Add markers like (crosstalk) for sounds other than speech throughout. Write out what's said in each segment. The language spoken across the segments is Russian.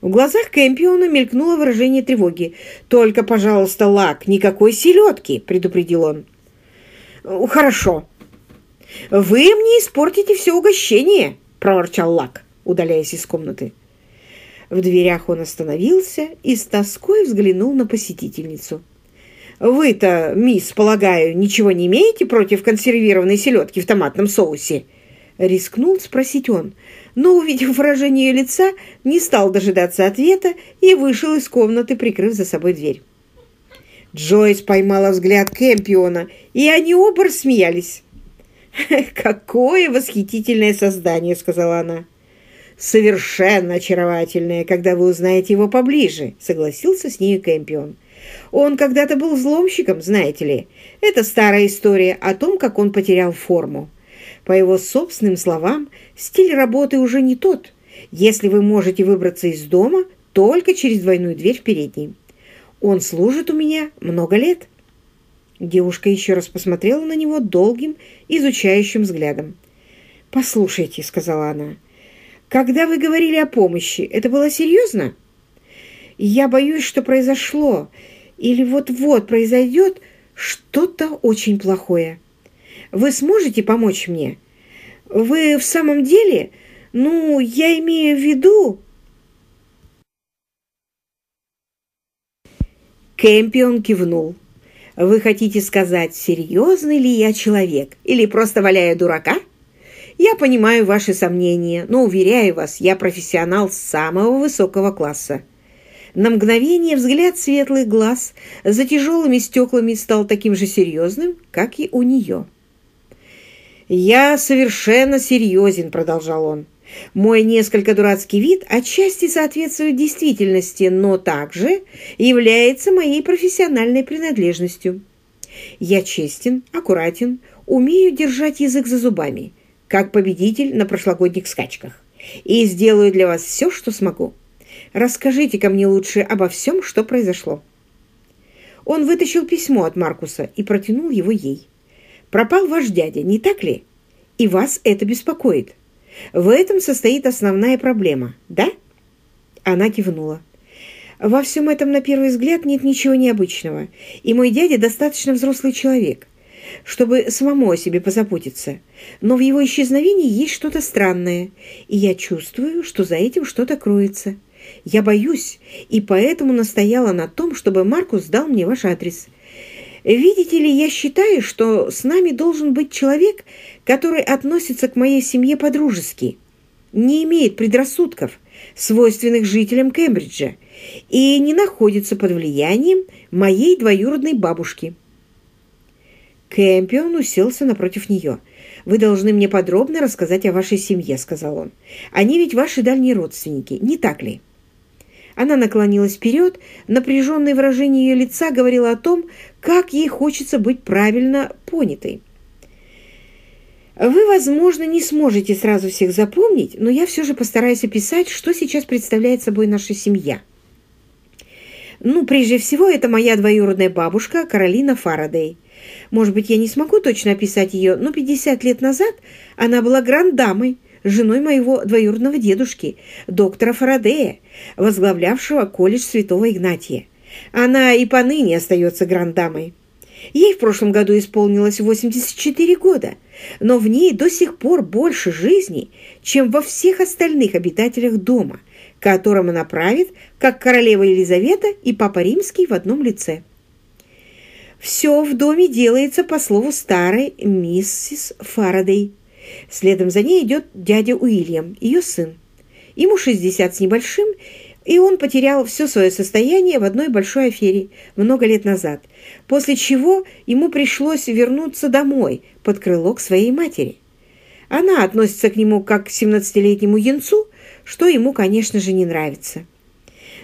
В глазах Кэмпиона мелькнуло выражение тревоги. «Только, пожалуйста, Лак, никакой селедки!» – предупредил он. «Хорошо. Вы мне испортите все угощение!» – проворчал Лак, удаляясь из комнаты. В дверях он остановился и с тоской взглянул на посетительницу. «Вы-то, мисс, полагаю, ничего не имеете против консервированной селедки в томатном соусе?» Рискнул спросить он, но, увидев выражение лица, не стал дожидаться ответа и вышел из комнаты, прикрыв за собой дверь. Джойс поймала взгляд Кэмпиона, и они оба рассмеялись. (laughs) «Какое восхитительное создание!» — сказала она. «Совершенно очаровательное, когда вы узнаете его поближе», — согласился с ней Кэмпион. «Он когда-то был взломщиком, знаете ли. Это старая история о том, как он потерял форму. По его собственным словам, стиль работы уже не тот, если вы можете выбраться из дома только через двойную дверь в передней. Он служит у меня много лет». Девушка еще раз посмотрела на него долгим, изучающим взглядом. «Послушайте», — сказала она, — «когда вы говорили о помощи, это было серьезно? Я боюсь, что произошло или вот-вот произойдет что-то очень плохое». Вы сможете помочь мне? Вы в самом деле... Ну, я имею в виду...» Кэмпион кивнул. «Вы хотите сказать, серьезный ли я человек или просто валяю дурака? Я понимаю ваши сомнения, но, уверяю вас, я профессионал самого высокого класса». На мгновение взгляд светлых глаз за тяжелыми стеклами стал таким же серьезным, как и у нее. «Я совершенно серьезен», — продолжал он. «Мой несколько дурацкий вид отчасти соответствует действительности, но также является моей профессиональной принадлежностью. Я честен, аккуратен, умею держать язык за зубами, как победитель на прошлогодних скачках, и сделаю для вас все, что смогу. расскажите ко мне лучше обо всем, что произошло». Он вытащил письмо от Маркуса и протянул его ей. Пропал ваш дядя, не так ли? И вас это беспокоит. В этом состоит основная проблема, да?» Она кивнула. «Во всем этом, на первый взгляд, нет ничего необычного, и мой дядя достаточно взрослый человек, чтобы самому о себе позаботиться. Но в его исчезновении есть что-то странное, и я чувствую, что за этим что-то кроется. Я боюсь, и поэтому настояла на том, чтобы Маркус дал мне ваш адрес. Видите ли, я считаю, что с нами должен быть человек, который относится к моей семье по-дружески, не имеет предрассудков, свойственных жителям Кембриджа, и не находится под влиянием моей двоюродной бабушки. Кэмпион уселся напротив нее. «Вы должны мне подробно рассказать о вашей семье», — сказал он. «Они ведь ваши дальние родственники, не так ли?» Она наклонилась вперед, напряженное выражение ее лица говорило о том, как ей хочется быть правильно понятой. Вы, возможно, не сможете сразу всех запомнить, но я все же постараюсь описать, что сейчас представляет собой наша семья. Ну, прежде всего, это моя двоюродная бабушка Каролина Фарадей. Может быть, я не смогу точно описать ее, но 50 лет назад она была грандамой, женой моего двоюродного дедушки, доктора Фарадея, возглавлявшего колледж Святого Игнатия. Она и поныне остается грандамой. Ей в прошлом году исполнилось 84 года, но в ней до сих пор больше жизни, чем во всех остальных обитателях дома, которым она правит, как королева Елизавета и папа римский в одном лице. Все в доме делается по слову старой миссис Фарадей. Следом за ней идет дядя Уильям, ее сын. Ему 60 с небольшим, и он потерял все свое состояние в одной большой афере много лет назад, после чего ему пришлось вернуться домой под крыло к своей матери. Она относится к нему как к 17-летнему янцу, что ему, конечно же, не нравится.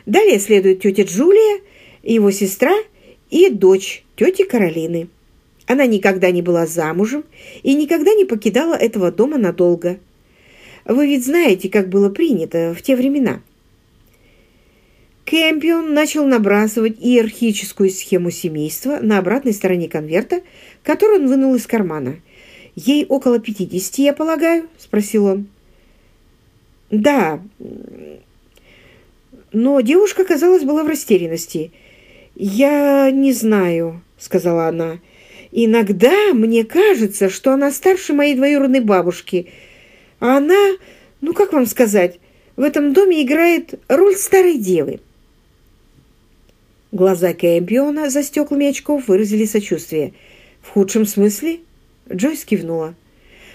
Далее следует тетя Джулия, его сестра и дочь тети Каролины. Она никогда не была замужем и никогда не покидала этого дома надолго. Вы ведь знаете, как было принято в те времена. Кэмпион начал набрасывать иерархическую схему семейства на обратной стороне конверта, который он вынул из кармана. «Ей около пятидесяти, я полагаю?» – спросил он. «Да. Но девушка, казалось, была в растерянности. «Я не знаю», — сказала она. «Иногда мне кажется, что она старше моей двоюродной бабушки. А она, ну как вам сказать, в этом доме играет роль старой девы». Глаза Кэмпиона за стеклами очков выразили сочувствие. «В худшем смысле?» Джойс кивнула.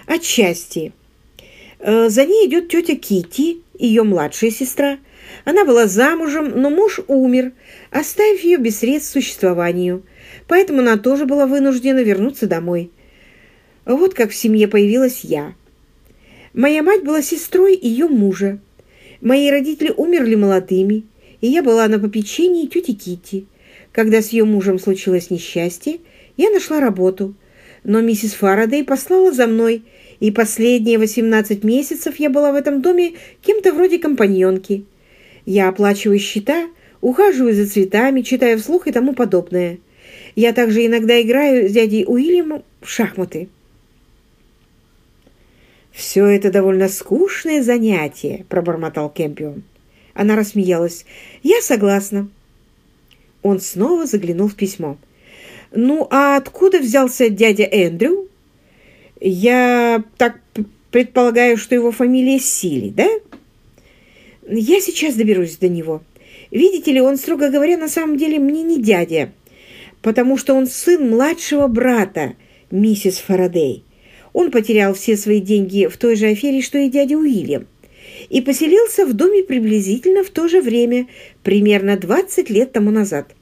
«Отчасти. Э, за ней идет тетя Кити, ее младшая сестра. Она была замужем, но муж умер, оставив ее без средств к существованию, поэтому она тоже была вынуждена вернуться домой. Вот как в семье появилась я. Моя мать была сестрой ее мужа. Мои родители умерли молодыми, и я была на попечении тети Кити. Когда с ее мужем случилось несчастье, я нашла работу, но миссис Фарадей послала за мной, и последние 18 месяцев я была в этом доме кем-то вроде компаньонки. Я оплачиваю счета, ухаживаю за цветами, читаю вслух и тому подобное. Я также иногда играю с дядей Уильямом в шахматы. «Все это довольно скучное занятие», — пробормотал Кемпион. Она рассмеялась. «Я согласна». Он снова заглянул в письмо. «Ну, а откуда взялся дядя Эндрю?» «Я так предполагаю, что его фамилия Сили, да?» Я сейчас доберусь до него. Видите ли, он, строго говоря, на самом деле мне не дядя, потому что он сын младшего брата, миссис Фарадей. Он потерял все свои деньги в той же афере, что и дядя Уильям, и поселился в доме приблизительно в то же время, примерно 20 лет тому назад –